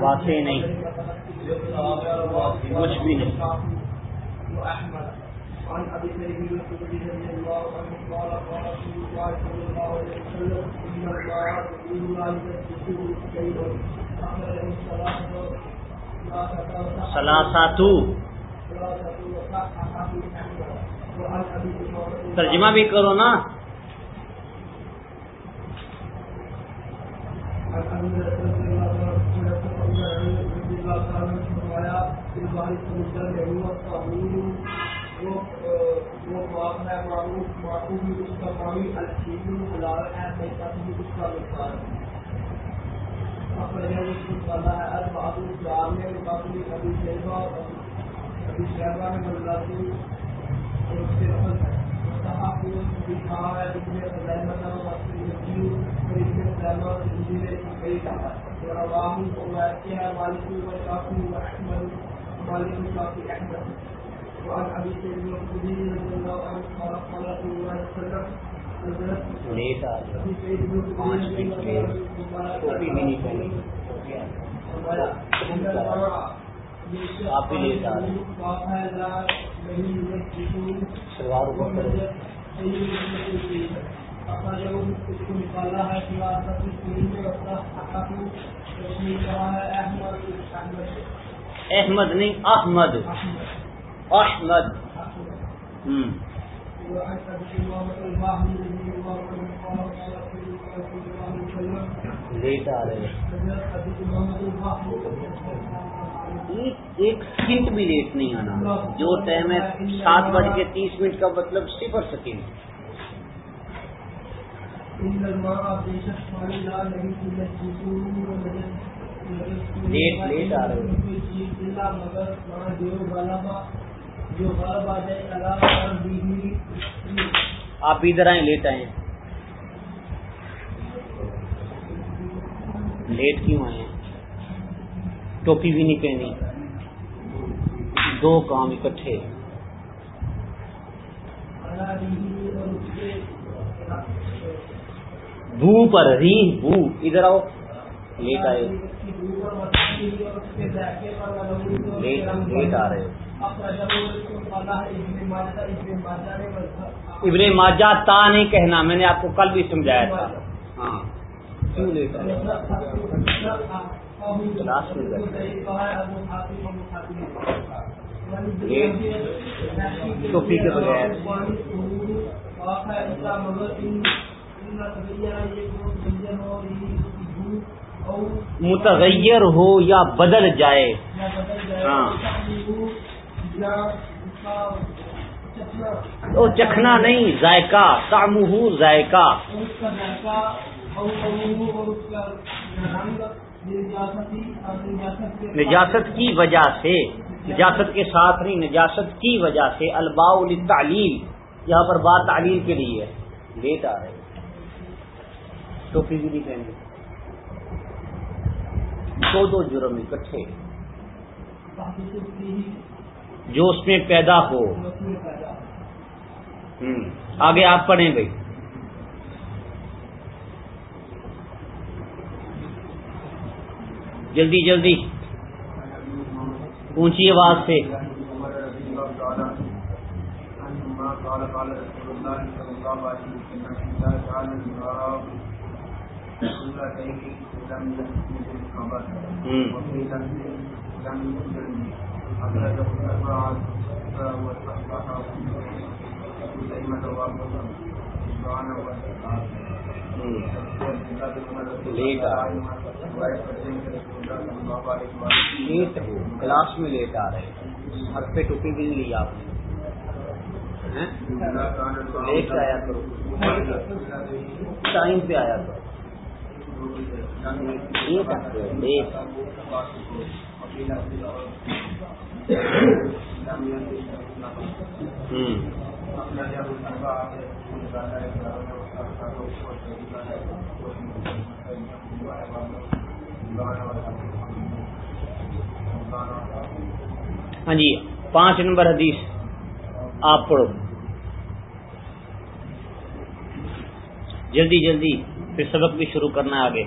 واقع نہیں۔ کچھ بھی نہیں۔ سلاساتو۔ ترجمہ بھی کرو نا۔ عن ابھی شیبہ ابھی پانچ منٹ الله بھی نہیں پہنی آپ بھی لیٹ آ رہے نکالا ہے اپنا احمد احمد نہیں، احمد۔ احمد۔ احمد لیٹ آ رہے ایک ایک سیکنڈ بھی لیٹ نہیں آنا۔ جو ٹائم ہے سات بج کے تیس منٹ کا مطلب صفر سیکنڈ لیٹ لیٹ آ رہے آپ ادھر آئیں لیٹ آئیں۔ لیٹ کیوں آئے ہیں ٹوپی بھی نہیں پہنی۔ دو کام اکٹھے۔ بو پر ری بو۔ ادھر آؤ۔ لیٹ آئے۔ لیٹ لیٹ آ رہے۔ ہو ابن ماجہ تا نہیں کہنا۔ میں نے آپ کو کل بھی سمجھایا تھا۔ ہاں۔ کیوں لیٹ آئے کلاس میں ٹوپی کے بغیر متغیر ہو یا بدل جائے۔ ہاں۔ وہ چکھنا نہیں، ذائقہ۔ تامہ ذائقہ۔ نجاست کی وجہ سے، نجاست کے ساتھ نہیں، نجاست کی وجہ سے الباء تعلیم یہاں پر بات تعلیم کے لیے ہے۔ لیٹ آ رہے ٹوپی بھی نہیں پہنگے دو دو جرم اکٹھے۔ جو اس میں پیدا ہو۔ ہوں آگے آپ پڑھیں بھائی۔ جلدی جلدی۔ اونچی آواز سے۔ لیٹ آ لیٹ ہو کلاس میں لیٹ آ رہے ہر پہ ٹوپی بھی نہیں لی آپ نے۔ لیٹ آیا کرو۔ ٹائم پہ آیا کرو۔ لیٹ۔ ہوں۔ ہاں جی پانچ نمبر حدیث، آپ پڑھو۔ جلدی جلدی، پھر سبق بھی شروع کرنا ہے آگے۔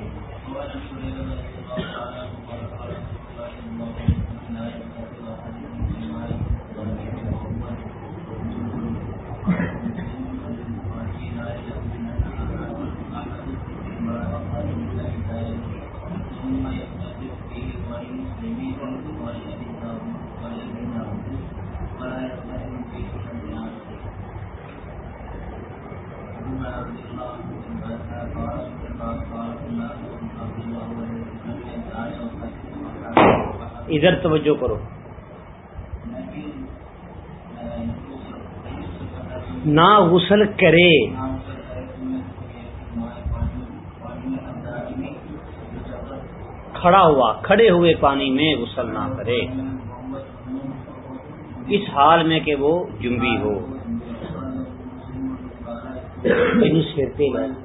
ادھر توجہ کرو۔ نہ غسل کرے۔ کھڑا ہوا کھڑے ہوئے پانی میں غسل نہ کرے۔ اس حال میں کہ وہ جنبی ہو۔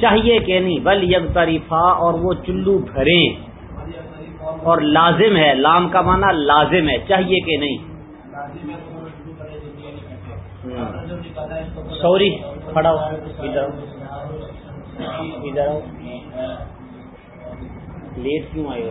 چاہیے کہ نہیں بل یگ طریفہ اور وہ چلو بھریں۔ اور لازم ہے لام کا معنی لازم ہے چاہیے کہ نہیں۔ سوری کھڑا ادھر ادھر لیٹ کیوں آئے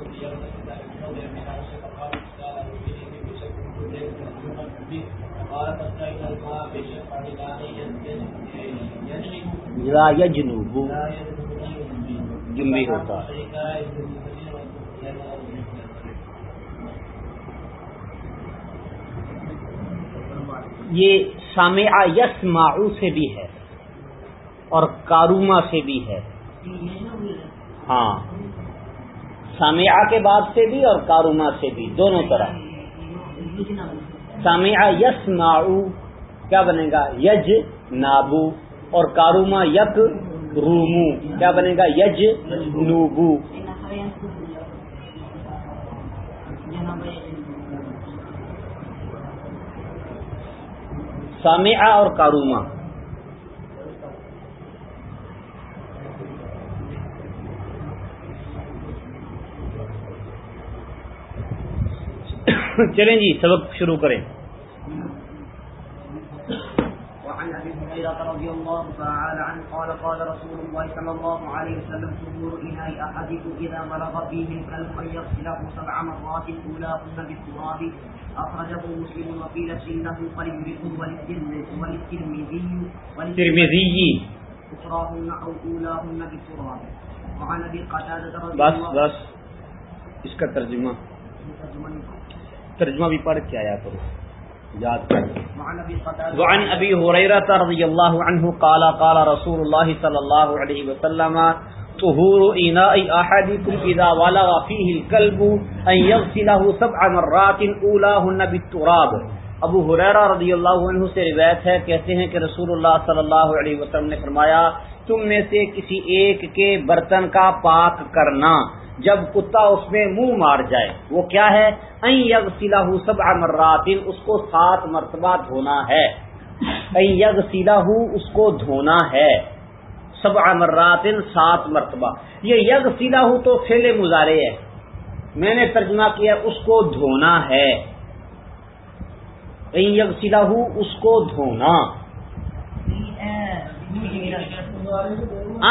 جنوب جنبی ہوتا یہ سامع یس معو سے بھی ہے اور کاروما سے بھی ہے. ہاں. سامعہ کے بعد سے بھی اور کاروما سے بھی. دونوں طرح. سامع یس کیا بنے گا؟ یج نابو اور کاروما یک رومو، کیا بنے گا؟ یج نوبو سامعہ اور کاروما۔ چلیں جی سبق شروع کریں۔ وعن ابي هريره رضي الله تعالى عنه قال قال رسول الله صلى الله عليه وسلم طهور اناء احدكم اذا بلغ فيه الكلب ان يغسله سبع مرات اولاهن بالتراب. اخرجه مسلم وفي لفظ له فليدركه وللترمذي ترمیزی اخراهن او اولاهن بالتراب. وعن ابي قتاده رضي بس الله بس اس کا ترجمہ۔ ترجمہ بھی پڑھ کے آیا کرو۔ یاد وعن ابي هريره رضي الله عنه قال قال رسول الله صلى الله عليه وسلم طهور اناء احدكم اذا ولغ فيه الكلب ان يغسله سبع مرات اولاهن بالتراب. ابو حریرہ رضی اللہ عنہ سے روایت ہے کہتے ہیں کہ رسول اللہ صلی اللہ علیہ وسلم نے فرمایا تم میں سے کسی ایک کے برتن کا پاک کرنا۔ جب کتا اس میں منہ مار جائے، وہ کیا ہے؟ این یغسلہ سبع مرات، اس کو سات مرتبہ دھونا ہے۔ این یغسلہ اس کو دھونا ہے۔ سبع مرات، سات مرتبہ۔ یہ یگ سیدھا تو فیل مظاہرے ہے۔ میں نے ترجمہ کیا، اس کو دھونا ہے۔ یگ سیدھا ہو اس کو دھونا۔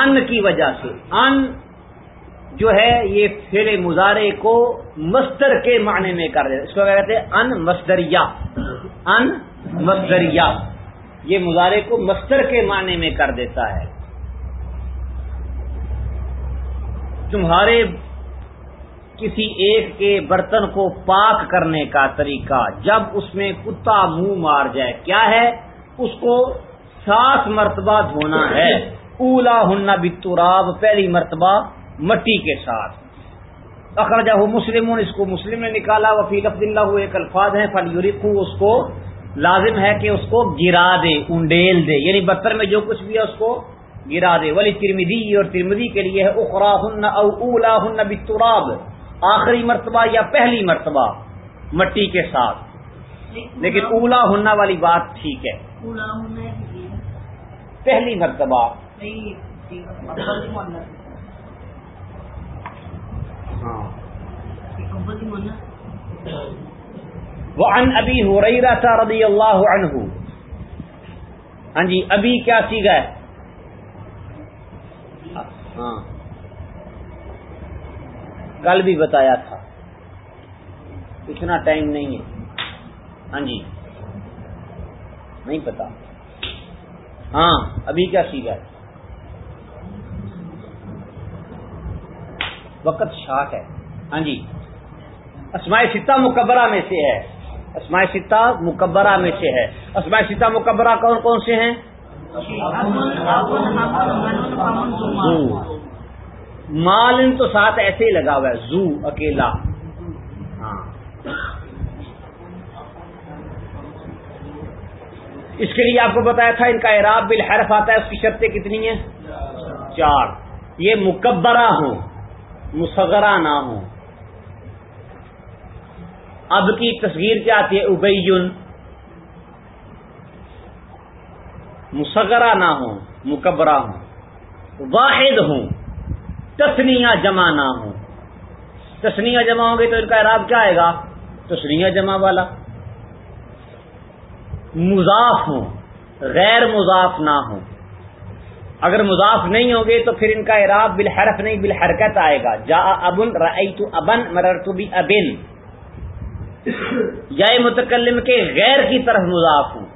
ان کی وجہ سے۔ ان جو ہے یہ فیل مظاہرے کو مستر کے معنی میں کر دیتا اس کو کیا کہتے ہیں؟ ان مستریا ان مستریا یہ مظاہرے کو مستر کے معنی میں کر دیتا ہے۔ تمہارے کسی ایک کے برتن کو پاک کرنے کا طریقہ، جب اس میں کتا منہ مار جائے، کیا ہے؟ اس کو سات مرتبہ دھونا ہے۔ اولا ہننا بتراب، پہلی مرتبہ مٹی کے ساتھ۔ اخرجہ مسلم اس کو مسلم نے نکالا۔ وفی لفظ اللہ ایک الفاظ ہیں فل یورکو اس کو لازم ہے کہ اس کو گرا دے انڈیل دے۔ یعنی برتن میں جو کچھ بھی ہے اس کو گرا دے۔ ولی ترمدی اور ترمدی کے لیے ہے اخرا ہن او اولا ہن بتراب آخری مرتبہ یا پہلی مرتبہ مٹی کے ساتھ۔ لیکن اولا ہننا والی بات ٹھیک ہے۔ پہلی مرتبہ۔ ہاں۔ وعن ابی حریرہ رضی اللہ عنہ۔ ہاں جی ابھی کیا سیگا ہے؟ ہاں۔ کل بھی بتایا تھا۔ اتنا ٹائم نہیں ہے۔ ہاں جی۔ نہیں پتا۔ ہاں ابھی کیا سیکھا ہے؟ وقت شاک ہے۔ ہاں جی۔ اسماء ستہ مقبرہ میں سے ہے۔ اسماء ستہ مقبرہ میں سے ہے۔ اسماء ستہ مقبرہ کون کون سے ہیں؟ زو۔ مالن تو ساتھ ایسے ہی لگا ہوا ہے۔ زو، اکیلا۔ ہاں۔ اس کے لیے آپ کو بتایا تھا، ان کا اعراب بالحرف آتا ہے، اس کی شرطیں کتنی ہیں؟ چار۔ یہ مکبرہ ہوں۔ مصغرہ نہ ہوں اب کی تصویر کیا آتی ہے؟ ابین مصغرہ نہ ہوں مکبرہ ہوں واحد ہوں تسنیا جمع نہ ہوں تسنیا جمع ہوں گے تو ان کا اعراب کیا آئے گا؟ تسنیا جمع والا۔ مضاف ہوں غیر مضاف نہ ہوں اگر مضاف نہیں ہوں گے تو پھر ان کا اعراب بالحرف نہیں، بالحرکت آئے گا۔ جا ابن، رأیت ابن، مررت بھی ابن۔ یا متکلم کے غیر کی طرف مضاف ہوں۔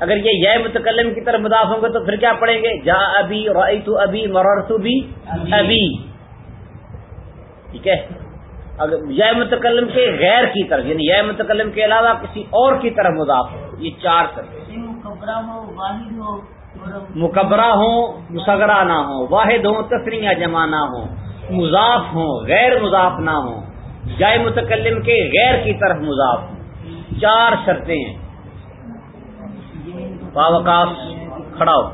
اگر یہ یہ متکلم کی طرف مضاف ہوں گے تو پھر کیا پڑھیں گے؟ جا ابھی تو ابھی مررت بھی ابھی ٹھیک ہے؟ اگر یہ متکلم کے غیر کی طرف یعنی یہ متکلم کے علاوہ کسی اور کی طرف مضاف ہو۔ یہ چار طرف مقبرہ ہوں، مصغرہ نہ ہو واحد ہوں تفریح جمع نہ ہو مضاف ہوں، غیر مضاف نہ ہو جائے متکلم کے غیر کی طرف مضاف ہوں۔ چار شرطیں ہیں۔ باوقاف کھڑا ہو۔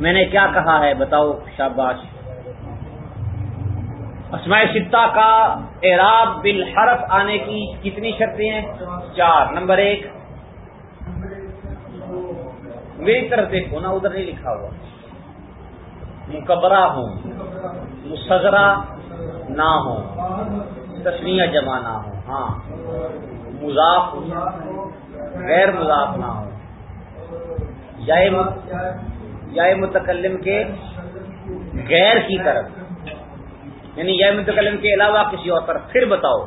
میں نے کیا کہا ہے بتاؤ، شاباش۔ اسماء ستا کا اعراب بالحرف آنے کی کتنی شرطیں ہیں؟ چار۔ نمبر ایک میری طرف دیکھو نا، ادھر نہیں لکھا ہوا۔ مقبرہ ہوں مسغرہ نہ ہو تسمیہ جمع نہ ہو ہاں مضاف غیر مضاف نہ ہو یا متکلم کے غیر کی طرف۔ یعنی یا متکلم کے علاوہ کسی اور طرف۔ پھر بتاؤ۔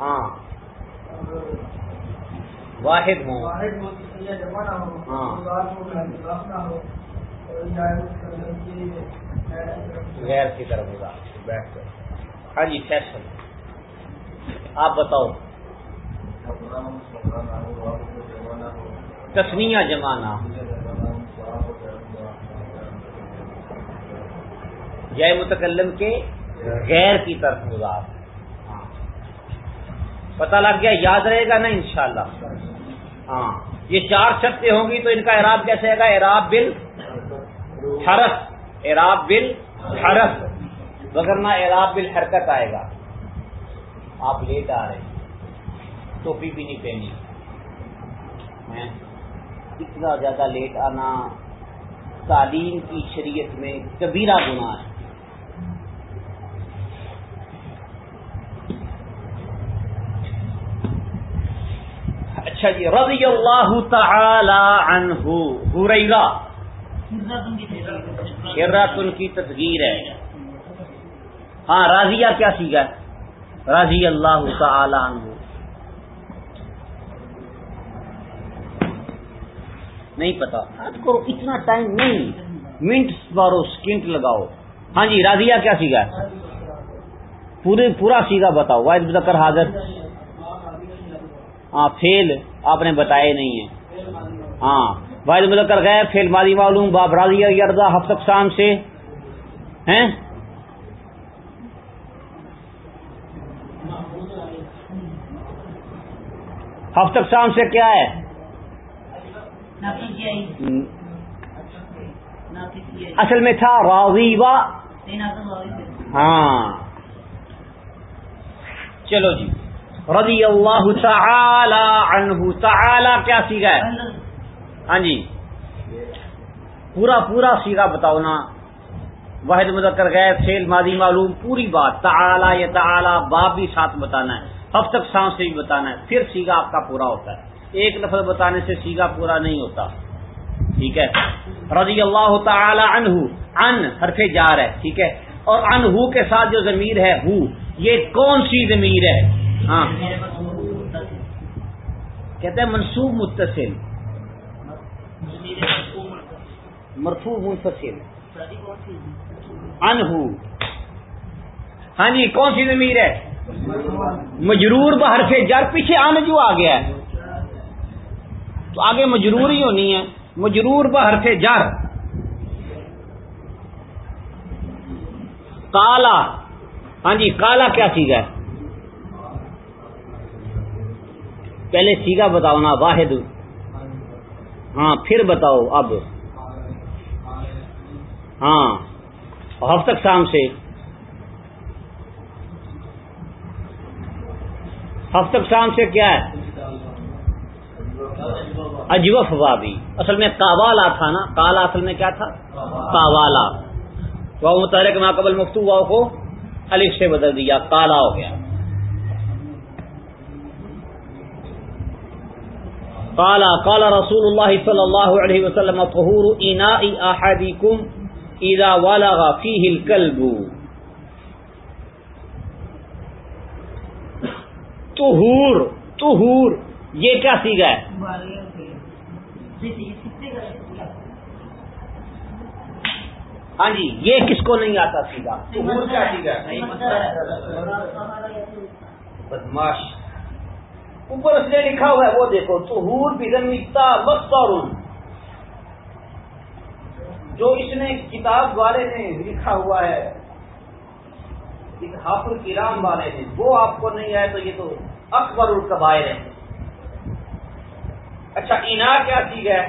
ہاں۔ واحد ہوں۔ ہاں۔ غیر کی طرف ہوگا بیٹھ کر ہاں جی فیصل آپ بتاؤ۔ تسنیا جمانا یا متکلم کے غیر کی طرف مضاف ہاں۔ پتہ لگ گیا یاد رہے گا نا انشاءاللہ۔ ہاں۔ یہ چار شرطیں ہوں گی تو ان کا اعراب کیسے آئے گا؟ اعراب بل حرف اعراب بل حرف وغیرہ اعراب بل حرکت آئے گا۔ آپ لیٹ آ رہے ہیں۔ ٹوپی بھی نہیں پہنی۔ اتنا زیادہ لیٹ آنا، تعلیم کی شریعت میں کبیرہ گناہ ہے۔ اچھا جی رضی اللہ تعالی عنہ حریرہ شرات ان کی تصغیر ہے۔ ہاں راضیہ کیا سیکھا رضی اللہ تعالی عنہ۔ نہیں پتا۔ کرو اتنا ٹائم نہیں۔ منٹ مارو سکنٹ لگاؤ۔ ہاں جی راضیہ کیا سیکھا پورے پورا سیکھا بتاؤ۔ واحد مذکر حاضر۔ ہاں فیل۔ آپ نے بتائے نہیں ہے ہاں واحد مذکر گئے فیل ماضی معلوم باب راضیہ یردا ہفت اقسام سے۔ ہیں؟ ہفت اقسام سے کیا ہے؟ اصل میں تھا راضی و ہاں۔ چلو جی۔ رضی اللہ تعالی عنہ. تعالی کیا سیگا ہے؟ ہاں جی. پورا پورا سیگا بتاؤ نا. واحد مذکر گئے فیل ماضی معلوم، پوری بات. تعالی یا تعالی باب بھی ساتھ بتانا ہے. ہفتہ سانس سے بھی بتانا ہے. پھر سیگا آپ کا پورا ہوتا ہے. ایک لفظ بتانے سے سیگا پورا نہیں ہوتا. ٹھیک ہے؟ رضی اللہ تعالی عنہ. ان حرف جار ہے. ٹھیک ہے؟ اور ان کے ساتھ جو ضمیر ہے ہو، یہ کون سی ضمیر ہے؟ ہاں۔ کہتے ہیں منصوب متصل۔ مرفوع منفصل۔ ان ہاں جی کون سی ضمیر ہے؟ مجرور بحرف جر۔ پیچھے ان جو آ گیا ہے۔ تو آگے مجرور ہی ہونی ہے۔ مجرور بحرف جر۔ کالا۔ ہاں جی کالا کیا سیگا ہے؟ پہلے سیگا بتاؤ نا واحد۔ ہاں پھر بتاؤ، اب۔ ہاں ہفتک شام سے۔ ہفتک شام سے کیا ہے؟ اجوف وابی۔ اصل میں کاوالا تھا نا؟ کالا اصل میں کیا تھا؟ کاوالا وہ متحرک ما قبل مفتو واؤ کو الف سے بدل دیا کالا ہو گیا۔ کالا کالا رسول اللہ صلی اللہ علیہ وسلم طہور اناء احدکم اذا ولغ فیہ الکلب طہور طہور یہ کیا سیگا ہے؟ ہاں جی یہ کس کو نہیں آتا سیدھا کیا سیگا بدماش۔ اوپر اس نے لکھا ہوا ہے وہ دیکھو توہور بدمتا مستور جو اس نے کتاب والے نے لکھا ہوا ہے حافظ کرام والے نے وہ آپ کو نہیں آئے تو یہ تو اکبر القبائر ہے اچھا انا کیا چیز ہے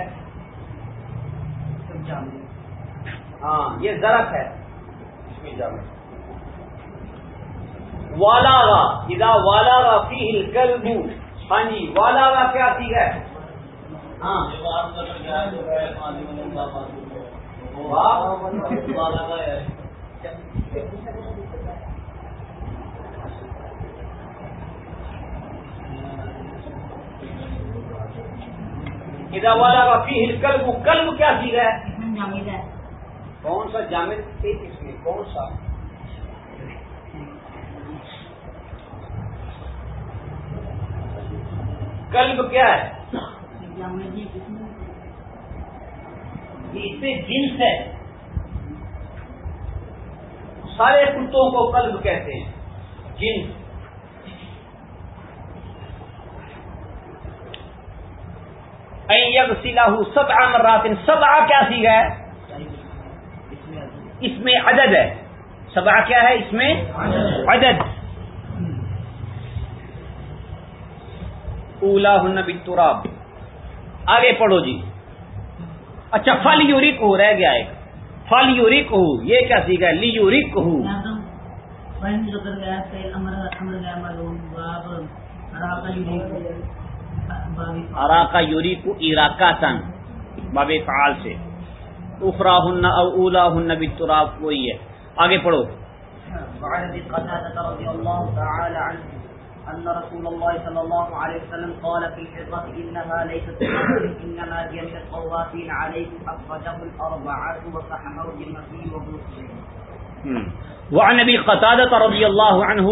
ہاں یہ ضرف ہے۔ والا گا ادا والا گا فی الکلب ہاں جی والا کیا چیز ہے؟ ہاں۔ ادا والا کا فی کلب کلب کیا چیز ہے؟ کون سا جامد؟ ایک اس میں کون سا؟ کلب کیا ہے؟ اس میں جنس ہے۔ سارے کتوں کو کلب کہتے ہیں۔ جنس۔ سلا سب مرات۔ سب آ کیا سی ہے؟ اس میں عدد ہے۔ سبا کیا ہے اس میں؟ عدد۔ اولا ہن بالتراب۔ آگے پڑھو جی۔ اچھا فل یورک ہو رہ گیا ایک۔ فل یورک ہو یہ کیا سیکھا ہے؟ لی یورک ہو ارا کا یوری کو اراکا تن باب فعال۔ سے۔ اخرا ہن او اولا ہن بالتراب وہی ہے۔ آگے پڑھو۔ وعن ابي قتادة رضي الله تعالى عنه أن رسول الله صلى الله عليه وسلم قال في الحرة إنها ليست إنما هي من الطوافين عليكم، أخرجه الأربعة وصححه الجمهري وابن خزيمة. وعن نبی قطادہ رضی اللہ عنہ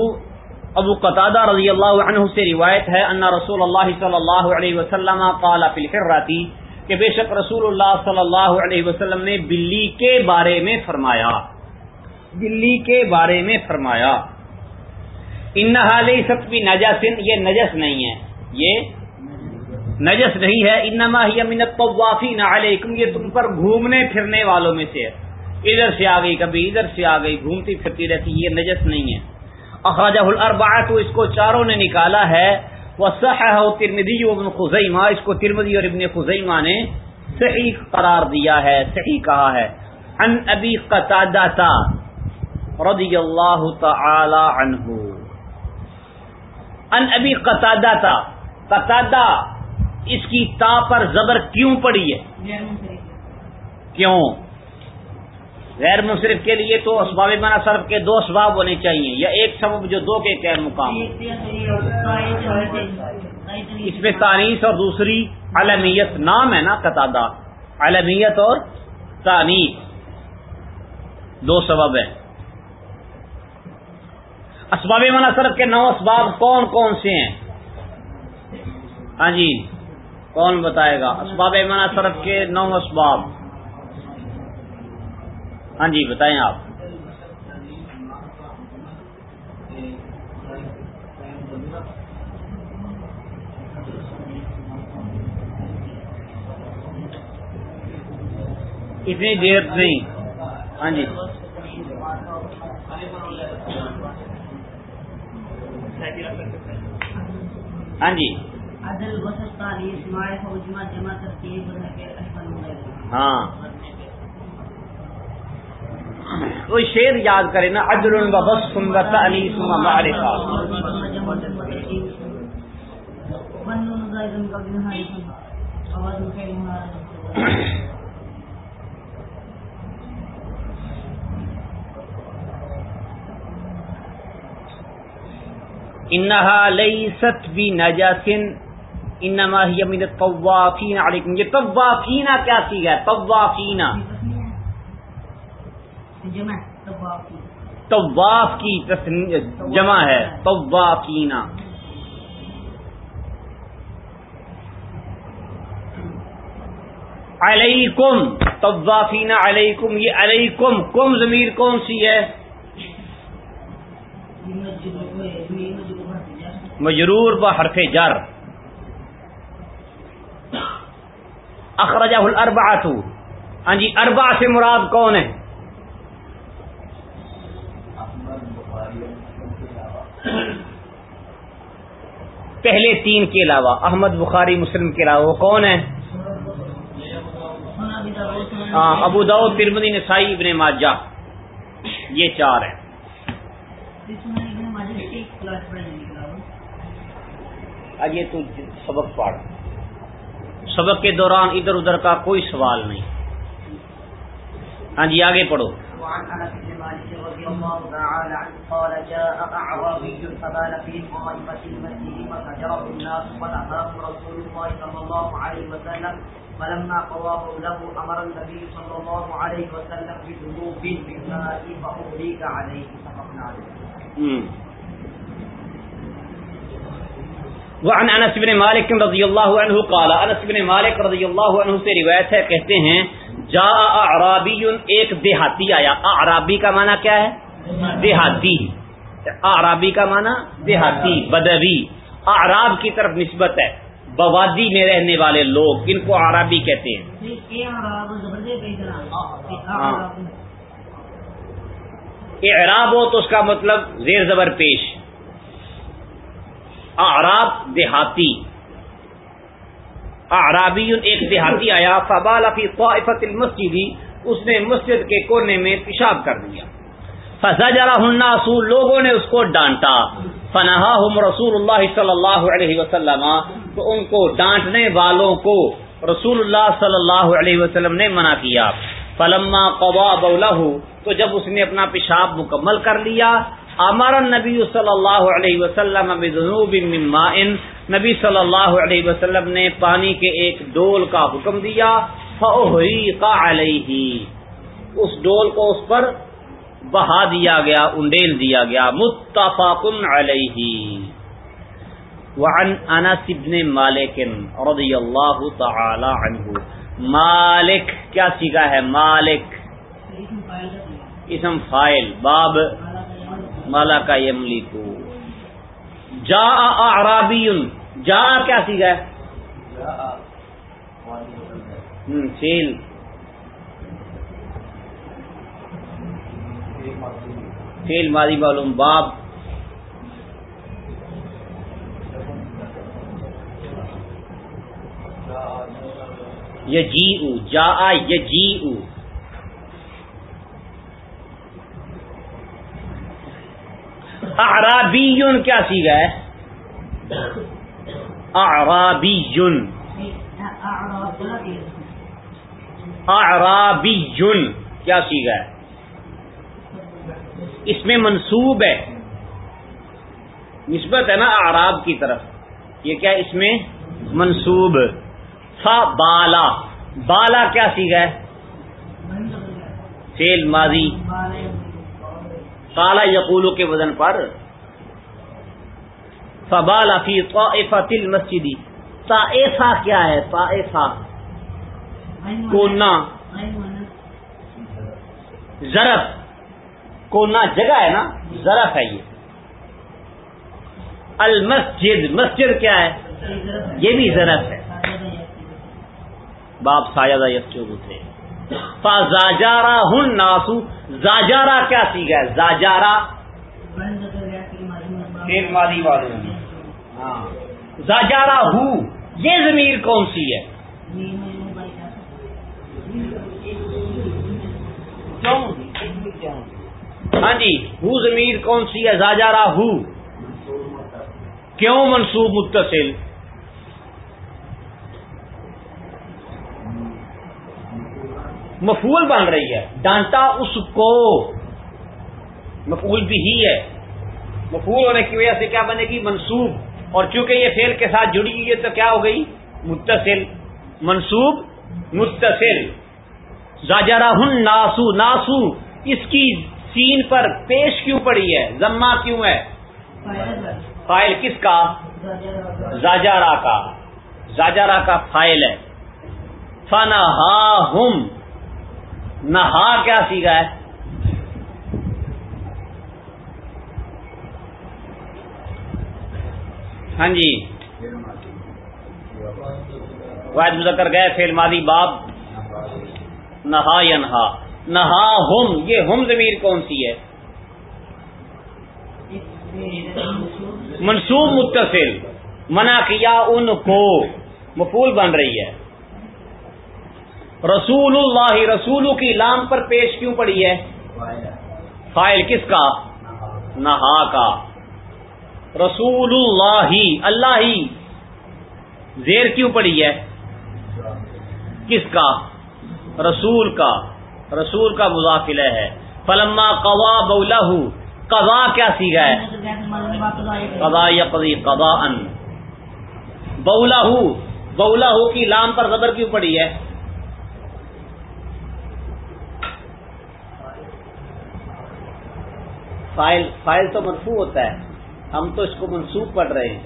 ابو قطادہ رضی اللہ عنہ سے روایت ہے ان رسول اللہ صلی اللہ علیہ وسلم قال فی الحراتی کہ بے شک رسول اللہ صلی اللہ علیہ وسلم نے بلی کے بارے میں فرمایا۔ بلی کے بارے میں فرمایا۔ انہا لیست بھی نجسن یہ نجس نہیں ہے، یہ نجس نہیں ہے، انما ہی من الطوافین علیکم، یہ تم پر گھومنے پھرنے والوں میں سے ہے۔ ادھر سے آ گئی کبھی، ادھر سے آ گئی گھومتی پھرتی رہتی، یہ نجس نہیں ہے۔ اخراجہ الاربعہ تو اس کو چاروں نے نکالا ہے۔ وہ صح ترمدی ابن خزیمہ، اس کو ترمدی اور ابن خزیمہ نے صحیح قرار دیا ہے، صحیح کہا ہے۔ ان ابی قطادہ رضی اللہ تعالی عنہ۔ ان ابی قطادہ تھا۔ قطادہ اس کی تا پر زبر کیوں پڑی ہے؟ کیوں؟ غیر منصرف کے لیے تو اسباب مانا صرف کے دو اسباب ہونے چاہیے، یا ایک سبب جو دو کے غیر مقام اس میں تانیس اور دوسری علمیت نام ہے نا قطادہ۔ علمیت اور تانیس دو سبب ہیں۔ اسباب مانا کے نو اسباب کون کون سے ہیں؟ ہاں جی کون بتائے گا؟ اسباب مانا کے نو اسباب۔ ہاں جی بتائیں آپ۔ اتنی دیر نہیں۔ ہاں جی ہاں جی عدل وسط تعلیس معرف و اجماع جمع ترتیب احسن وغیرہ۔ ہاں۔ کوئی شیر یاد کرے نا عدل و بس سنگت علی سما معرفہ۔ انہا لیست بھی نجاسن انما ہی من الطوافین علیکم یہ طوافین کیا چیز ہے؟ طوافین جمع طواف کی جمع ہے طوافین علیکم طوافین علیکم. یہ علیکم کم ضمیر کون سی ہے؟ مجرور و حرف جر. اخرجہ الاربعہ ہاں جی اربع سے مراد کون ہے؟ پہلے تین کے علاوہ، احمد، بخاری، مسلم کے علاوہ، وہ کون ہے ہاں ابو داؤد ترمدی نسائی، ابن ماجہ، یہ چار ہیں اب یہ تو سبق پڑھ سبق کے دوران ادھر ادھر کا کوئی سوال نہیں۔ ہاں جی آگے پڑھو۔ وعن انس بن مالك رضي الله تعالى عنه قال جاء اعرابي فبال في طائفه المسجد فزجره الناس فنهاه رسول الله صلى الله عليه وسلم فلما قضاه له امر النبي صلى الله عليه وسلم بذنوب عليه متفق عليه وعن انس بن مالک رضی اللہ عنہ قال، انس بن مالک رضی اللہ عنہ سے روایت ہے، کہتے ہیں جا اعرابی ایک دیہاتی آیا۔ اعرابی کا معنی کیا ہے؟ دیہاتی۔ اعرابی کا معنی دیہاتی، بدوی۔ اعراب کی طرف نسبت ہے۔ بوادی میں رہنے والے لوگ، ان کو اعرابی کہتے ہیں۔ ہاں۔ اعراب ہو تو اس کا مطلب زیر زبر پیش۔ اعراب دیہاتی۔ اعرابی ایک دیہاتی آیا فبال فی طائفت المسجدی اس نے مسجد کے کونے میں پیشاب کر دیا۔ فضا جرا لوگوں نے اس کو ڈانٹا۔ فنہا ہم رسول اللہ صلی اللہ علیہ وسلم، تو ان کو ڈانٹنے والوں کو رسول اللہ صلی اللہ علیہ وسلم نے منع کیا۔ فلما قوا بولہ تو جب اس نے اپنا پیشاب مکمل کر لیا امر نبی صلی اللہ علیہ وسلم نبی صلی اللہ علیہ وسلم نے پانی کے ایک ڈول کا حکم دیا علیہ اس ڈول کو اس پر بہا دیا گیا، انڈیل دیا گیا، متفق علیہ. وعن انس بن مالک رضی اللہ تعالی عنہ. مالک، کیا سیکھا ہے؟ مالک. اسم فائل باب. مالا کا یملی کو جا اعرابی جا کیا سیکھا ہے فیل فیل ماضی معلوم، باب. یجی جا یجی اعرابی کیا سیگا ہے؟ اعرابی اعرابی کیا سیگا ہے؟ اس میں منصوب ہے. نسبت ہے نا اعراب کی طرف. یہ کیا اس میں؟ منصوب فا بالا. بالا کیا سیگا ہے؟ فیل ماضی. کالا یقولو کے وزن پر فبالا فی طائفت المسجدی طائفہ کیا ہے؟ طائفہ. کونا. ضرف کونا جگہ ہے نا؟ ضرف ہے یہ. المسجد. مسجد کیا ہے؟ یہ بھی ضرف ہے. باپ سایہ یسو تھے. زاجارا ہن ناسو. زاجارا کیا سیکھا ہے؟ زاجارا ہاں. زاجارا ہو. یہ زمیر کون سی ہے؟ ہاں جی ہو زمیر کون سی ہے؟ زاجارا ہو. کیوں منسوب متصل؟ مفول بن رہی ہے۔ ڈانٹا اس کو۔ مفول بھی ہی ہے۔ مفول ہونے کی وجہ سے کیا بنے گی؟ منسوب اور چونکہ یہ فیل کے ساتھ جڑی ہوئی ہے تو کیا ہو گئی؟ متصل۔ منسوب متصل۔ زاجرا ہن ناسو ناسو۔ اس کی سین پر پیش کیوں پڑی ہے؟ زما کیوں ہے؟ فائل کس کا؟ زاجارا کا۔ زاجارا کا فائل ہے۔ فنا ہم نہا ہاں کیا سیکھا ہے؟ ہاں جی۔ واحد مذکر گئے فیل مادی باب۔ نہا ہاں یا نہا ہاں۔ نہا ہم، یہ ہم زمیر کون سی ہے؟ منصوب متصل۔ منع کیا ان کو۔ مفول بن رہی ہے۔ رسول اللہ رسولوں کی لام پر پیش کیوں پڑی ہے؟ فائل کس کا؟ نہا کا۔ رسول اللہ اللہ ہی۔ زیر کیوں پڑی ہے؟ کس کا؟ رسول کا۔ رسول کا مضافل ہے۔ فلما قوا بولا قضا کیا سیکھا ہے؟ قضا یا قضی قضا ان بولا بولا کی لام پر زبر کیوں پڑی ہے؟ فائل فائل تو مرفوع ہوتا ہے۔ ہم تو اس کو منسوخ پڑھ رہے ہیں۔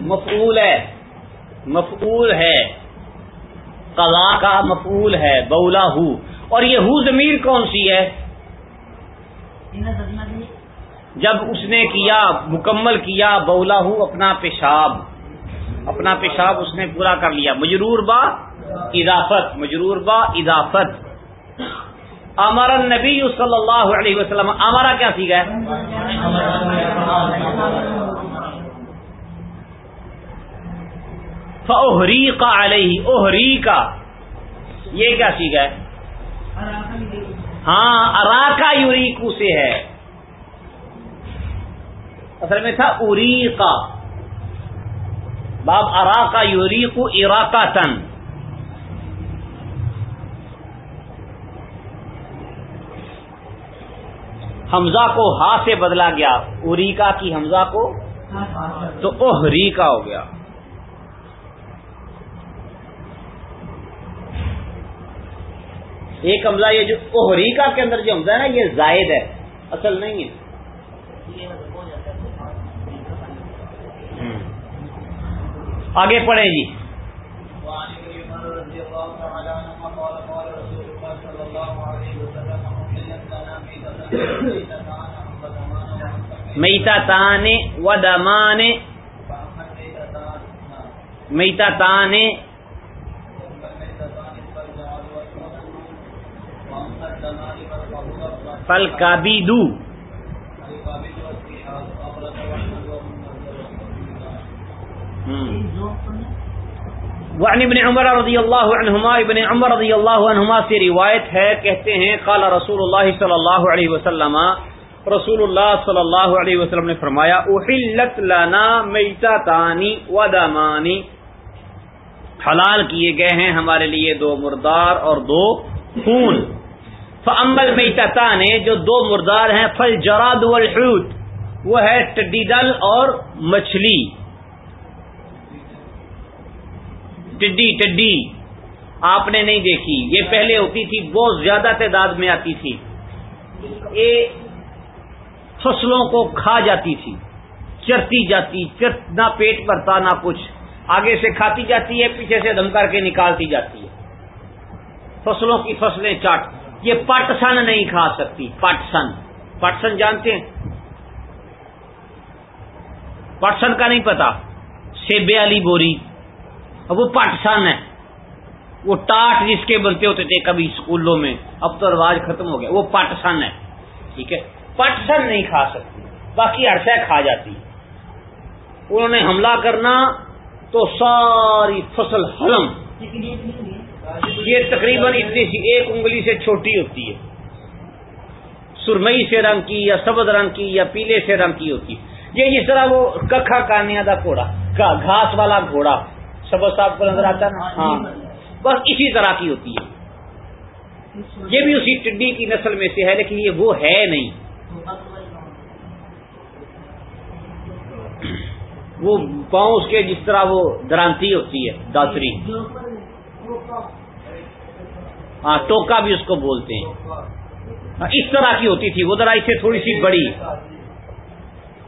مفعول ہے۔ مفعول ہے۔ قضا کا مفعول ہے۔ بولا ہو۔ اور یہ ہو ضمیر کون سی ہے؟ جب اس نے کیا، مکمل کیا، بولا ہو، اپنا پیشاب۔ اپنا پیشاب اس نے پورا کر لیا۔ مجرور با اضافت۔ مجرور با اضافت۔ امر نبی صلی اللہ علیہ وسلم ہمارا کیا سیکھا ہے؟ فہری کا علیہ اوہری کا یہ کیا سیکھا ہے؟ ہاں اراکا یوریکو سے ہے۔ اصل میں تھا اری کا باب اراکا یوریکو اراکا تن حمزہ کو ہا سے بدلا گیا اریکا کی حمزہ کو تو اوہری کا ہو گیا۔ ایک حمزہ، یہ جو اوہریکا کے اندر جو حمزہ ہے نا، یہ زائد ہے، اصل نہیں ہے۔ آگے پڑھیں جی۔ میتا تان و دمان میتا تان فل کابی دو ہوں وعن ابن عمر رضی اللہ عنہما، ابن عمر رضی اللہ عنہما سے روایت ہے، کہتے ہیں، قال رسول اللہ صلی اللہ علیہ وسلم، رسول اللہ صلی اللہ علیہ وسلم نے فرمایا، احلت لنا میتاتانی و دمانی حلال کیے گئے ہیں ہمارے لیے دو مردار اور دو خون۔ فعمل میتاتان جو دو مردار ہیں فل جراد والحوت، وہ ہے ٹڈی دل اور مچھلی۔ ٹڈی ٹڈی آپ نے نہیں دیکھی۔ یہ پہلے ہوتی تھی، بہت زیادہ تعداد میں آتی تھی۔ یہ فصلوں کو کھا جاتی تھی، چرتی جاتی چر نہ پیٹ بھرتا نہ کچھ۔ آگے سے کھاتی جاتی ہے، پیچھے سے دم کر کے نکالتی جاتی ہے۔ فصلوں کی فصلیں چاٹ۔ یہ پٹسن نہیں کھا سکتی۔ پٹسن پٹسن جانتے ہیں؟ پٹسن کا نہیں پتا۔ سیبے والی بوری۔ اب وہ پٹسن ہے۔ وہ ٹاٹ جس کے بنتے ہوتے تھے کبھی اسکولوں میں، اب تو رواج ختم ہو گیا۔ وہ پٹسن ہے۔ ٹھیک ہے؟ پٹسن نہیں کھا سکتی۔ باقی عرصہ کھا جاتی۔ انہوں نے حملہ کرنا تو ساری فصل حلم۔ یہ تقریباً اتنی سی ایک انگلی سے چھوٹی ہوتی ہے۔ سرمئی سے رنگ کی یا سبز رنگ کی یا پیلے سے رنگ کی ہوتی ہے۔ یہ جس طرح وہ ککھا کانیا دا گھوڑا گھاس والا گھوڑا۔ سبز صاحب کو نظر آتا نا ہاں۔ بس اسی طرح کی ہوتی ہے۔ یہ بھی اسی ٹڈی کی نسل میں سے ہے لیکن یہ وہ ہے نہیں۔ وہ پاؤں اس کے جس طرح وہ درانتی ہوتی ہے داتری۔ ہاں ٹوکا بھی اس کو بولتے ہیں۔ ہاں، اس طرح کی ہوتی تھی۔ وہ ذرا اس سے تھوڑی سی بڑی۔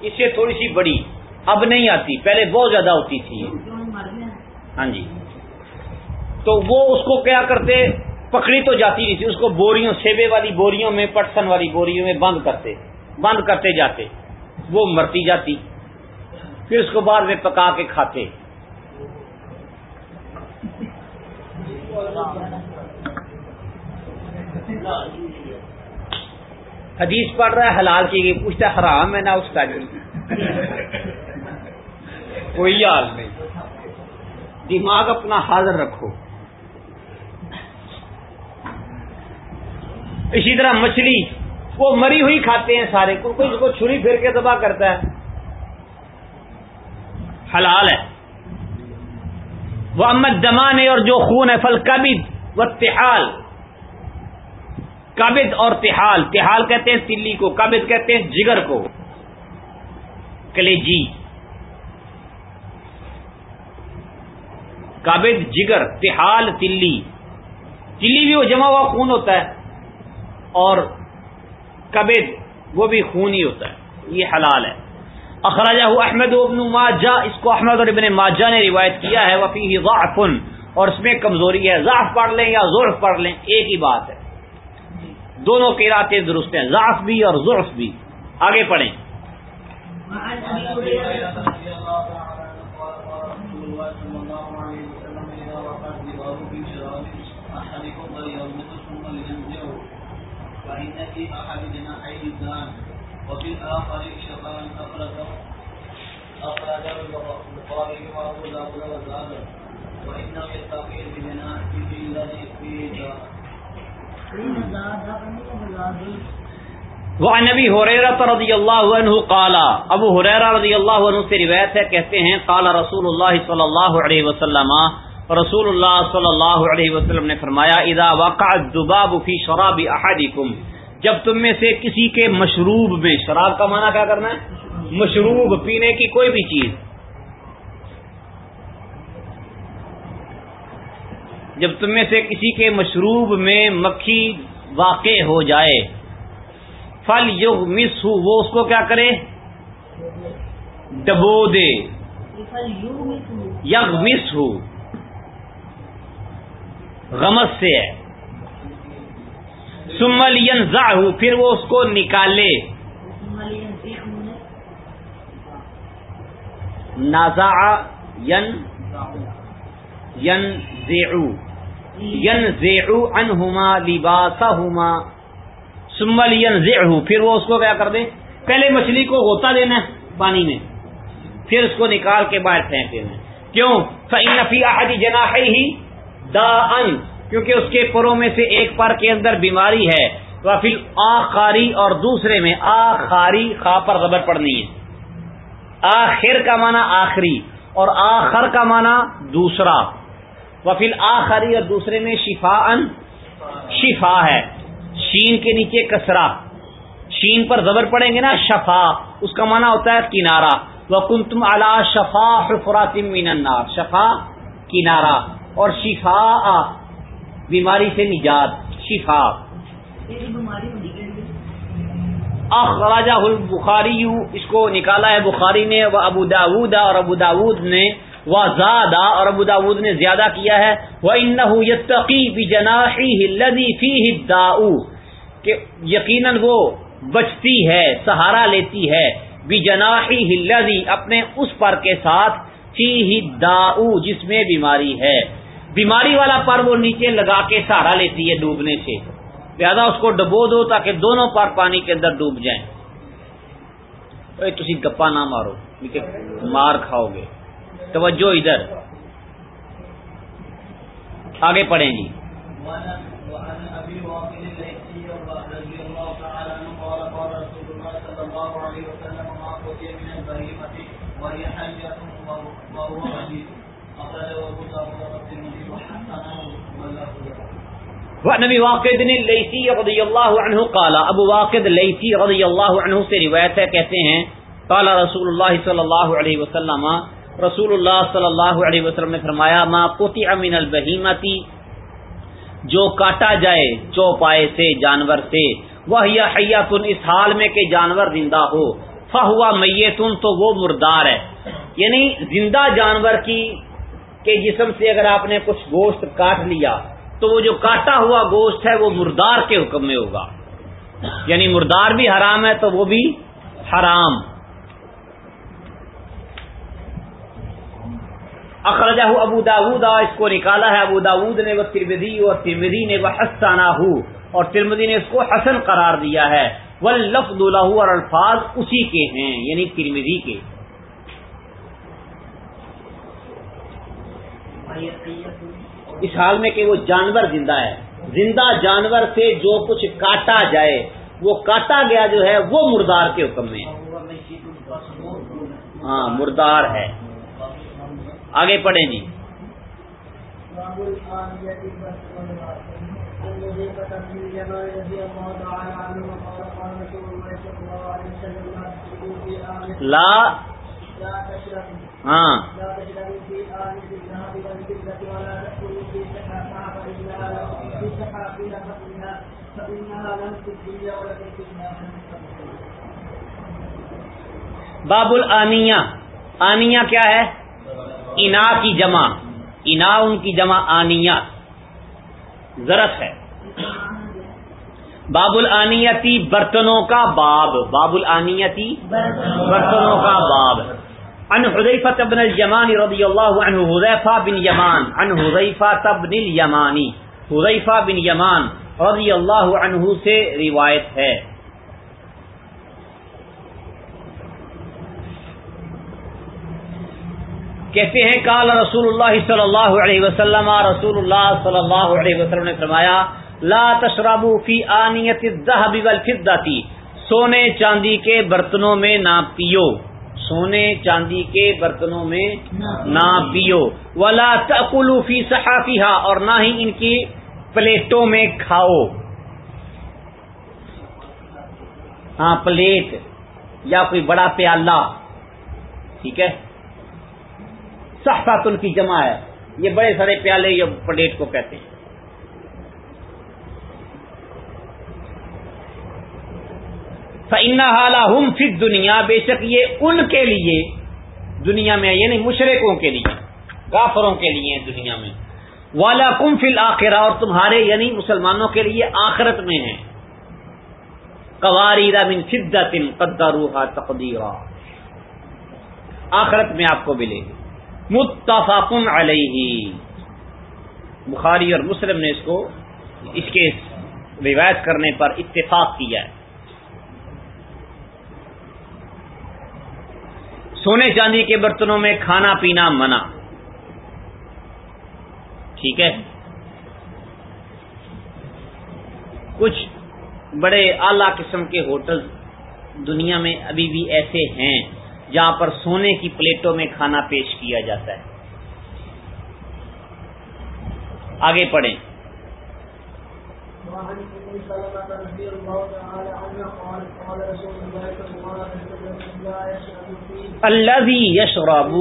اس سے تھوڑی سی بڑی۔ اب نہیں آتی۔ پہلے بہت زیادہ ہوتی تھی۔ ہاں جی۔ تو وہ اس کو کیا کرتے پکڑی تو جاتی نہیں تھی اس کو بوریوں سیبے والی بوریوں میں پٹسن والی بوریوں میں بند کرتے بند کرتے جاتے۔ وہ مرتی جاتی پھر اس کو بعد میں پکا کے کھاتے۔ حدیث پڑھ رہا ہے حلال کی گئی پوچھتا حرام ہے نا اس کا جی؟ کوئی حال نہیں۔ دماغ اپنا حاضر رکھو۔ اسی طرح مچھلی، وہ مری ہوئی کھاتے ہیں سارے، کوئی اس کو چھری پھر کے دبا کرتا ہے۔ حلال ہے۔ وہ امد دمان اور جو خون ہے فل کبد و تحال کبد اور تحال۔ تحال کہتے ہیں تلی کو، کبد کہتے ہیں جگر کو۔ کلیجی۔ کابد جگر، تحال، تلی۔ تلی بھی وہ جمع ہوا خون ہوتا ہے اور کبد وہ بھی خون ہی ہوتا ہے۔ یہ حلال ہے۔ اخراجہ احمد ابن ماجہ، اس کو احمد اور ابن ماجہ نے روایت کیا ہے۔ وفی ضعف، اور اس میں کمزوری ہے۔ ضعف پڑھ لیں یا ضعف پڑھ لیں، ایک ہی بات ہے۔ دونوں کی راتیں درست ہیں۔ ضعف بھی اور ضعف بھی۔ آگے پڑھیں۔ فإن في أحد جناحيه الدان وفي الآخر شفاء أخرجه أخرجه البخاري وأبو داود وزاد وإنه يستقيل بجناحه الذي فيه داء وہ نبی حریرت رضی اللہ عنہ قالا ابو حریرہ رضی اللہ عنہ سے روایت ہے، کہتے ہیں، قال رسول اللہ صلی اللہ علیہ وسلم رسول اللہ صلی اللہ علیہ وسلم نے فرمایا اذا وقع الذباب فی شراب احدکم جب تم میں سے کسی کے مشروب میں شراب کا معنی کیا کرنا ہے؟ مشروب پینے کی کوئی بھی چیز۔ جب تم میں سے کسی کے مشروب میں مکھی واقع ہو جائے فل یگ مس ہو وہ اس کو کیا کرے؟ ڈبو دے۔ یگ مس ہو غمت سے ہے۔ سمل ین پھر وہ اس کو نکالے۔ نازا ین ین زیعو ین زیعو انہما لباسہما۔ سمل ین پھر وہ اس کو کیا کر دے پہلے مچھلی کو ہوتا دینا ہے پانی میں۔ پھر اس کو نکال کے باہر پھینک دینا کیوں؟ فَإِنَّ فِي أَحَدِ جَنَاحَيْهِ دَاءً کیونکہ اس کے پروں میں سے ایک پر کے اندر بیماری ہے۔ وفل آخاری اور دوسرے میں آخاری، خا پر زبر پڑنی ہے۔ آخر کا معنی آخری اور آخر کا معنی دوسرا۔ وفل آخری اور دوسرے میں شفا ان شفا ہے۔ شین کے نیچے کسرا شین پر زبر پڑیں گے نا، شفا۔ اس کا معنی ہوتا ہے کنارا وہ کن تم اللہ شفا فراتم النار۔ شفا کنارا اور شفا بیماری سے نجات شفا اخراجہ البخاری اس کو نکالا ہے بخاری نے وہ ابو داود اور ابو داود نے وہ زیادہ اور ابو داود نے زیادہ کیا ہے۔ وہ الداء کہ یقیناً وہ بچتی ہے سہارا لیتی ہے۔ بجناحی الذی اپنے اس پر کے ساتھ فیہ الداء جس میں بیماری ہے۔ بیماری والا پر وہ نیچے لگا کے سہارا لیتی ہے ڈوبنے سے لہذا اس کو ڈبو دو تاکہ دونوں پر پانی کے اندر ڈوب جائیں تھی گپا نہ مارو مار کھاؤ گے توجہ ادھر آگے پڑھیں جی نبی واقد لیسی رضی اللہ عنہ قالا ابو واقد لیسی رضی اللہ عنہ سے روایت ہے کہتے ہیں، قال رسول اللہ صلی اللہ علیہ وسلم، رسول اللہ صلی اللہ علیہ وسلم نے فرمایا، ما قطع من البہیمتی جو کاٹا جائے چوپائے سے، جانور سے وہ حیاتن اس حال میں کہ جانور زندہ ہو فہوا میتن تو وہ مردار ہے۔ یعنی زندہ جانور کی کے جسم سے اگر آپ نے کچھ گوشت کاٹ لیا، تو وہ جو کاٹا ہوا گوشت ہے، وہ مردار کے حکم میں ہوگا۔ یعنی مردار بھی حرام ہے، تو وہ بھی حرام۔ اخرجہ ابو داود اس کو نکالا ہے۔ ابو داود نے، وہ ترمدی اور ترمدی نے، وہ حسانہ اور ترمدی نے اس کو حسن قرار دیا ہے۔ وہ لفظ اور الفاظ اسی کے ہیں یعنی ترمدی کے۔ اس حال میں کہ وہ جانور زندہ ہے۔ زندہ جانور سے جو کچھ کاٹا جائے، وہ کاٹا گیا جو ہے، وہ مردار کے حکم میں۔ ہاں مردار ہے۔ آگے پڑھیں جی۔ لا ہاں۔ باب الانیہ آنیا کیا ہے؟ انا کی جمع۔ انا ان کی جمع آنیا ضرف ہے۔ باب الانیتی برتنوں کا باب۔ باب الانیتی برتنوں کا باب۔ ان حذیفہ بن الجمان رضی اللہ عنہ، حذیفہ بن یمان ان حذیفہ بن الیمانی، حذیفہ بن یمان رضی اللہ عنہ سے روایت ہے۔ کہتے ہیں کال رسول اللہ صلی اللہ علیہ وسلم، رسول اللہ صلی اللہ علیہ وسلم نے فرمایا، لا تشربوا فی آنیت الذهب والفضة سونے چاندی کے برتنوں میں نہ پیو۔ سونے چاندی کے برتنوں میں نہ پیو۔ ولا تاکلوا فی صحافها اور نہ ہی ان کی پلیٹوں میں کھاؤ۔ ہاں پلیٹ یا کوئی بڑا پیالہ۔ ٹھیک ہے؟ صحفاتن کی جمع ہے۔ یہ بڑے سارے پیالے یہ پلیٹ کو کہتے ہیں۔ فن حالہ ہم دنیا بے شک یہ ان کے لیے، دنیا میں یعنی مشرقوں کے لیے، کافروں کے لیے دنیا میں۔ والا کم فل آخرا اور تمہارے یعنی مسلمانوں کے لیے آخرت میں ہے قواری من فدت قدروها تقدیرا آخرت میں آپ کو ملے۔ گی متفق علیہ بخاری اور مسلم نے اس کو، اس کے روایت کرنے پر اتفاق کیا ہے۔ سونے چاندی کے برتنوں میں کھانا پینا منع۔ ٹھیک ہے؟ کچھ بڑے اعلی قسم کے ہوٹل دنیا میں ابھی بھی ایسے ہیں جہاں پر سونے کی پلیٹوں میں کھانا پیش کیا جاتا ہے۔ آگے پڑھیں۔ الذي يشرب.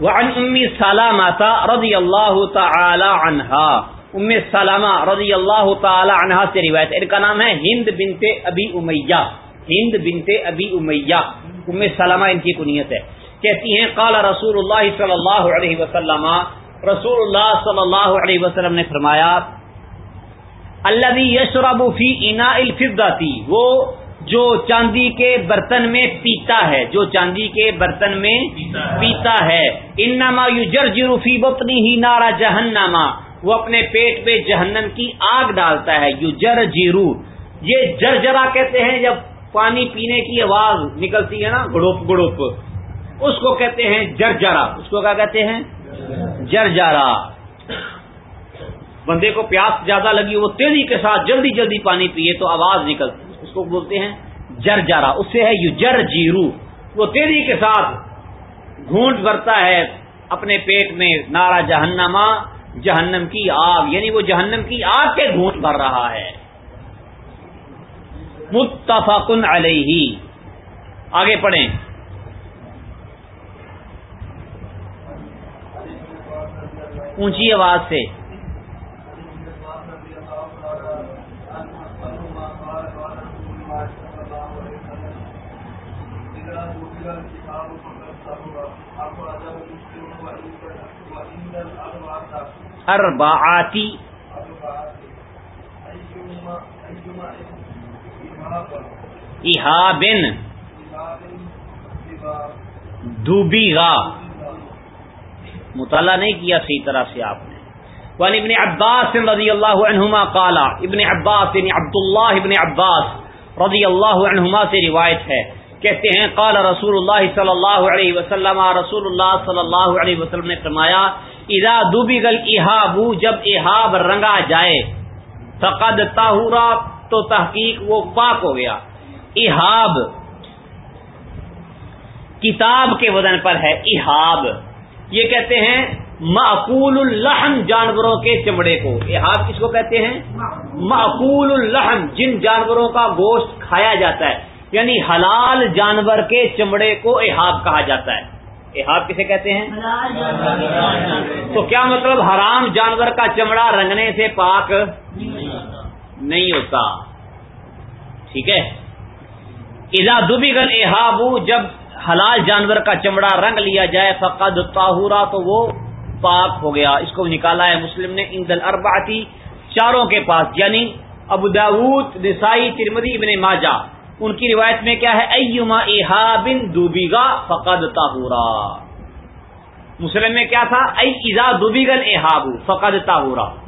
وعن ام سلامہ رضی اللہ تعالی عنہا ام سلامہ رضی اللہ تعالی عنہا سے روایت ان کا نام ہے ہند بنت ابی امیہ۔ ہند بنت ابی امیہ، ام سلامہ ان کی کنیت ہے۔ کہتی ہیں، قال رسول اللہ صلی اللہ علیہ وسلم رسول اللہ صلی اللہ علیہ وسلم نے فرمایا اللہ یشرب فی انا الفضاتی وہ جو چاندی کے برتن میں پیتا ہے، جو چاندی کے برتن میں پیتا ہے، انما یجرجر فی بطنی ہی نارا جہنما وہ اپنے پیٹ میں جہنم کی آگ ڈالتا ہے یجر جیرو یہ جرجرا کہتے ہیں، جب پانی پینے کی آواز نکلتی ہے نا، گڑوپ گڑوپ۔ اس کو کہتے ہیں جرجرا۔ اس کو کیا کہتے ہیں؟ جرجرا۔ بندے کو پیاس زیادہ لگی، وہ تیزی کے ساتھ جلدی جلدی پانی پیے تو آواز نکلتی اس کو بولتے ہیں جرجرا۔ اس سے ہے یو جر جیرو وہ تیزی کے ساتھ گھونٹ بھرتا ہے اپنے پیٹ میں نارا جہنما، جہنم کی آگ۔ یعنی وہ جہنم کی آگ کے گھونٹ بھر رہا ہے۔ متفقن علیہ۔ آگے پڑھیں۔ اونچی آواز سے۔ اربعاتی احابن دوبی گا مطالعہ نہیں کیا صحیح طرح سے آپ نے۔ وان ابن عباس رضی اللہ عنہما قالا، ابن عباس یعنی عبداللہ ابن عباس رضی اللہ عنہما سے روایت ہے۔ کہتے ہیں، قال رسول اللہ صلی اللہ علیہ وسلم رسول اللہ صلی اللہ علیہ وسلم نے فرمایا، اذا دوبی گل احاب جب احاب رنگا جائے، فقد تاہورا تو تحقیق وہ پاک ہو گیا۔ احاب کتاب کے وزن پر ہے احاب یہ کہتے ہیں معقول الحم جانوروں کے چمڑے کو۔ احاب کس کو کہتے ہیں؟ معقول الحم جن جانوروں کا گوشت کھایا جاتا ہے۔ یعنی حلال جانور کے چمڑے کو احاب کہا جاتا ہے۔ احاب کسے کہتے ہیں؟ تو کیا مطلب حرام جانور کا چمڑا رنگنے سے پاک؟ نہیں ہوتا۔ ٹھیک ہے؟ ادا دبی گل جب حلال جانور کا چمڑا رنگ لیا جائے، فقد تاہورا تو وہ پاک ہو گیا۔ اس کو نکالا ہے مسلم نے ان دل ارباتی چاروں کے پاس یعنی ابو داود، نسائی ترمدی ابن ماجہ۔ ان کی روایت میں کیا ہے؟ ایما احابن دوبیگا فقد تاہورا مسلم میں کیا تھا؟ ای ایزا دوبیگل احاب فقد تاہورا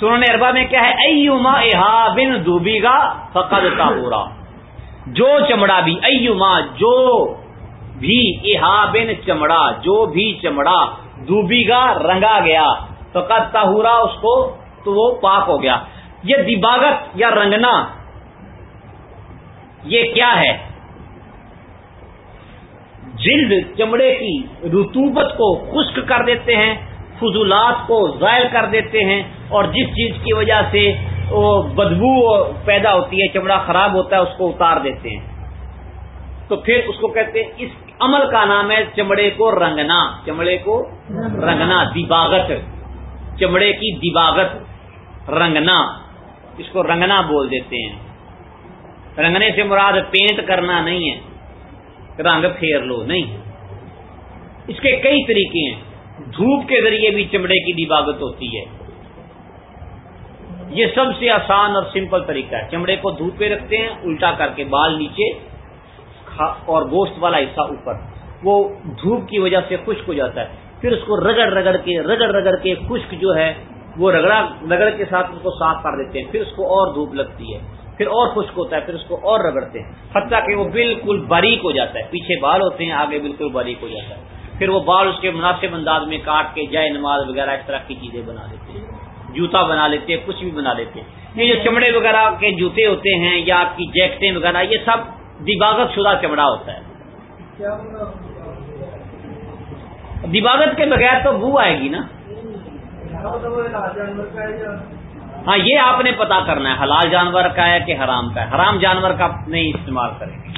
سنن اربا میں کیا ہے؟ ایما احابن دوبیگا فقد تاہورا جو چمڑا بھی ایما جو بھی احابن چمڑا، جو بھی چمڑا دوبیگا رنگا گیا، فقد تاہورا اس کو تو وہ پاک ہو گیا۔ یہ دباغت یا رنگنا، یہ کیا ہے؟ جلد چمڑے کی رتوبت کو خشک کر دیتے ہیں۔ فضولات کو ظاہر کر دیتے ہیں اور جس چیز کی وجہ سے وہ بدبو پیدا ہوتی ہے، چمڑا خراب ہوتا ہے، اس کو اتار دیتے ہیں۔ تو پھر اس کو کہتے ہیں، اس عمل کا نام ہے چمڑے کو رنگنا۔ چمڑے کو رنگنا دباغت چمڑے کی دباغت رنگنا۔ اس کو رنگنا بول دیتے ہیں۔ رنگنے سے مراد پینٹ کرنا نہیں ہے، رنگ پھیر لو، نہیں۔ اس کے کئی طریقے ہیں۔ دھوپ کے ذریعے بھی چمڑے کی دیباغت ہوتی ہے۔ یہ سب سے آسان اور سمپل طریقہ ہے۔ چمڑے کو دھوپ پہ رکھتے ہیں، الٹا کر کے بال نیچے اور گوشت والا حصہ اوپر۔ وہ دھوپ کی وجہ سے خشک ہو جاتا ہے۔ پھر اس کو رگڑ رگڑ کے رگڑ رگڑ کے خشک جو ہے، وہ رگڑا رگڑ کے ساتھ اس کو صاف کر دیتے ہیں۔ پھر اس کو اور دھوپ لگتی ہے۔ پھر اور خشک ہوتا ہے، پھر اس کو اور رگڑتے ہیں۔ حتیٰ کہ وہ بالکل باریک ہو جاتا ہے۔ پیچھے بال ہوتے ہیں، آگے بالکل باریک ہو جاتا ہے۔ پھر وہ بال اس کے مناسب انداز میں کاٹ کے جائے نماز وغیرہ اس طرح کی چیزیں بنا لیتے ہیں۔ جوتا بنا لیتے ہیں، کچھ بھی بنا لیتے ہیں۔ یہ جو چمڑے وغیرہ کے جوتے ہوتے ہیں یا آپ کی جیکٹیں وغیرہ، یہ سب دباغت شدہ چمڑا ہوتا ہے۔ دباغت کے بغیر تو بو آئے گی نا۔ ہاں یہ آپ نے پتا کرنا ہے۔ حلال جانور کا ہے کہ حرام کا ہے؟ حرام جانور کا نہیں استعمال کریں گے۔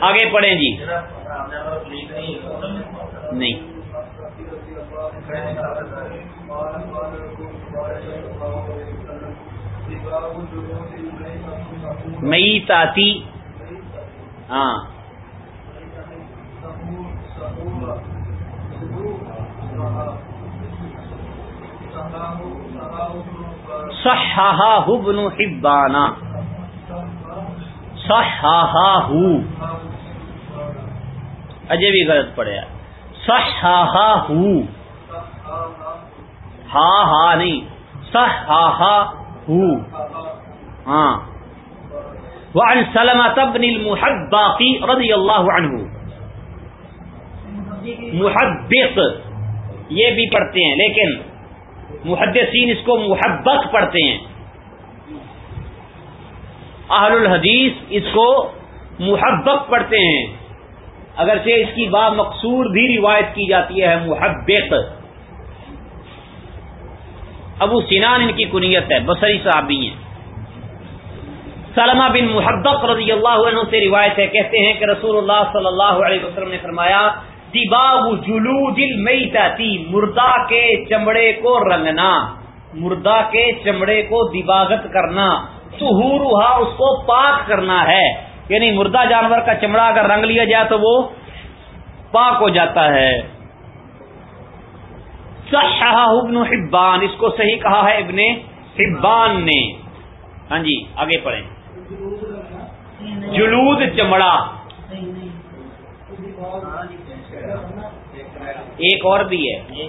آگے پڑھیں جی۔ نہیں۔ مئی تاتی۔ ہاں۔ صححہ ابن حبانا صححہ اجے بھی غلط پڑے صححہ ہاں ہاں نہیں. صححہ ہاں. وعن سلمة بن المحباقی رضی اللہ عنہ. محبق. یہ بھی پڑھتے ہیں لیکن محدثین اس کو محبت پڑھتے ہیں. اہل الحدیث اس کو محبت پڑھتے ہیں۔ اگرچہ اس کی با مقصور بھی روایت کی جاتی ہے، محبت۔ ابو سینان ان کی کنیت ہے، بصری صحابی ہیں۔ سلمہ بن محبت رضی اللہ عنہ سے روایت ہے، کہتے ہیں کہ رسول اللہ صلی اللہ علیہ وسلم نے فرمایا دباب جلود المیتاتی مردہ کے چمڑے کو رنگنا، مردہ کے چمڑے کو دباغت کرنا۔ سہورا اس کو پاک کرنا ہے۔ یعنی مردہ جانور کا چمڑا اگر رنگ لیا جائے تو وہ پاک ہو جاتا ہے۔ صححہ ابن حبان، اس کو صحیح کہا ہے ابن حبان نے۔ ہاں جی آگے پڑھیں۔ جلود چمڑا۔ ایک اور بھی ہے۔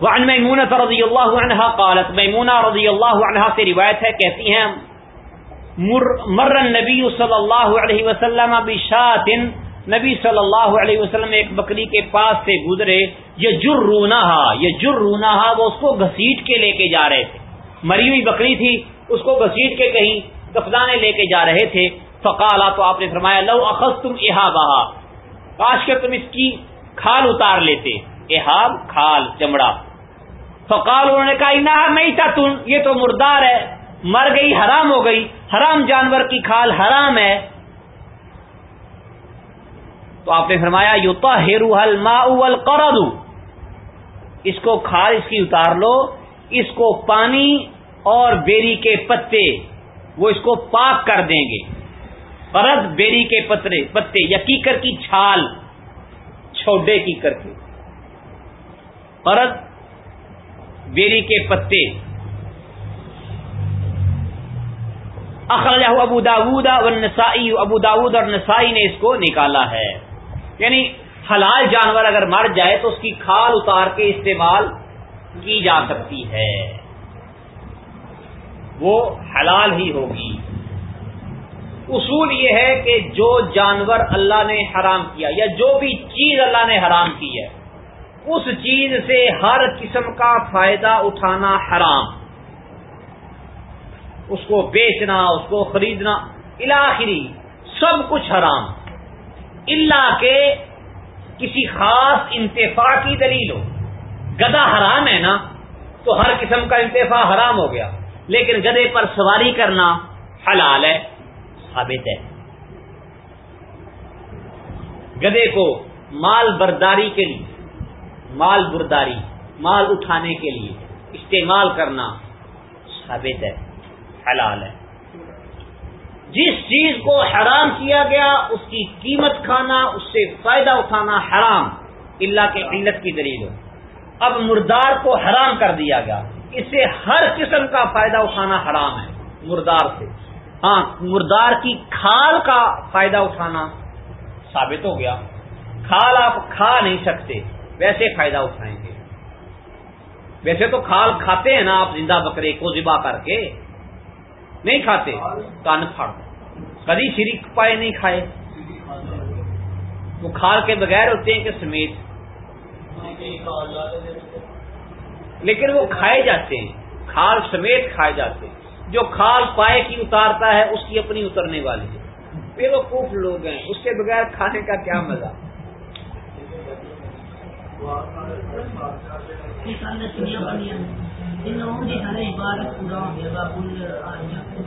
وعن میمونہ رضی اللہ عنہ قالت میمونہ رضی اللہ عنہ سے روایت ہے کہتی ہیں مر, مر النبی صلی اللہ علیہ وسلم بشات نبی صلی اللہ علیہ وسلم ایک بکری کے پاس سے گزرے یہ جر رونا یہ جر رونا وہ اس کو گھسیٹ کے لے کے جا رہے تھے۔ مری ہوئی بکری تھی اس کو گھسیٹ کے کہیں کفلانے لے کے جا رہے تھے۔ فقالا تو آپ نے فرمایا لو اخذ تم احا بہا کاش کے تم اس کی کھال اتار لیتے۔ احاب کھال چمڑا۔ فقال، انہوں نے کہا انہا نہیں تھا یہ تو مردار ہے، مر گئی، حرام ہو گئی، حرام جانور کی کھال حرام ہے۔ تو آپ نے فرمایا یوتا ہیرو حل ما اس کو کھال، اس کی اتار لو، اس کو پانی اور بیری کے پتے، وہ اس کو پاک کر دیں گے۔ قرض، بیری کے پترے، پتے، یا کیکر کی چھال، چھوڈے کی کر کے۔ قرض بیری کے پتے۔ اخرجہ ابو داود والنسائی، ابو داود اور نسائی نے اس کو نکالا ہے۔ یعنی حلال جانور اگر مر جائے تو اس کی کھال اتار کے استعمال کی جا سکتی ہے۔ وہ حلال ہی ہوگی۔ اصول یہ ہے کہ جو جانور اللہ نے حرام کیا یا جو بھی چیز اللہ نے حرام کی ہے اس چیز سے ہر قسم کا فائدہ اٹھانا حرام۔ اس کو بیچنا، اس کو خریدنا الاخری سب کچھ حرام۔ اللہ کے کسی خاص انتفاع کی دلیل ہو۔ گدا حرام ہے نا، تو ہر قسم کا انتفاع حرام ہو گیا۔ لیکن گدے پر سواری کرنا حلال ہے، ثابت ہے۔ گدے کو مال برداری کے لیے مال برداری، مال اٹھانے کے لیے استعمال کرنا ثابت ہے، حلال ہے۔ جس چیز کو حرام کیا گیا، اس کی قیمت کھانا، اس سے فائدہ اٹھانا حرام، اللہ کے علت کی دلیل ہو اب مردار کو حرام کر دیا گیا، اس سے ہر قسم کا فائدہ اٹھانا حرام ہے، مردار سے۔ ہاں مردار کی کھال کا فائدہ اٹھانا ثابت ہو گیا۔ کھال آپ کھا نہیں سکتے۔ ویسے فائدہ اٹھائیں گے۔ ویسے تو کھال کھاتے ہیں نا آپ زندہ بکرے کو ذبح کر کے۔ نہیں کھاتے؟ کان پھاڑ۔ کبھی شریک پائے نہیں کھائے۔ وہ کھال کے بغیر ہوتے ہیں کہ سمیت۔ لیکن وہ کھائے جاتے ہیں۔ کھال سمیت کھائے جاتے ہیں۔ جو کھال پائے کی اتارتا ہے، اس کی اپنی اترنے والی ہے۔ پھر وہ خوف لوگ ہیں۔ اس کے بغیر کھانے کا کیا مزہ؟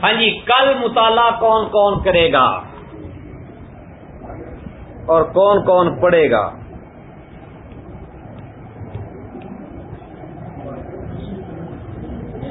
ہاں جی کل مطالعہ کون کون کرے گا اور کون کون پڑھے گا؟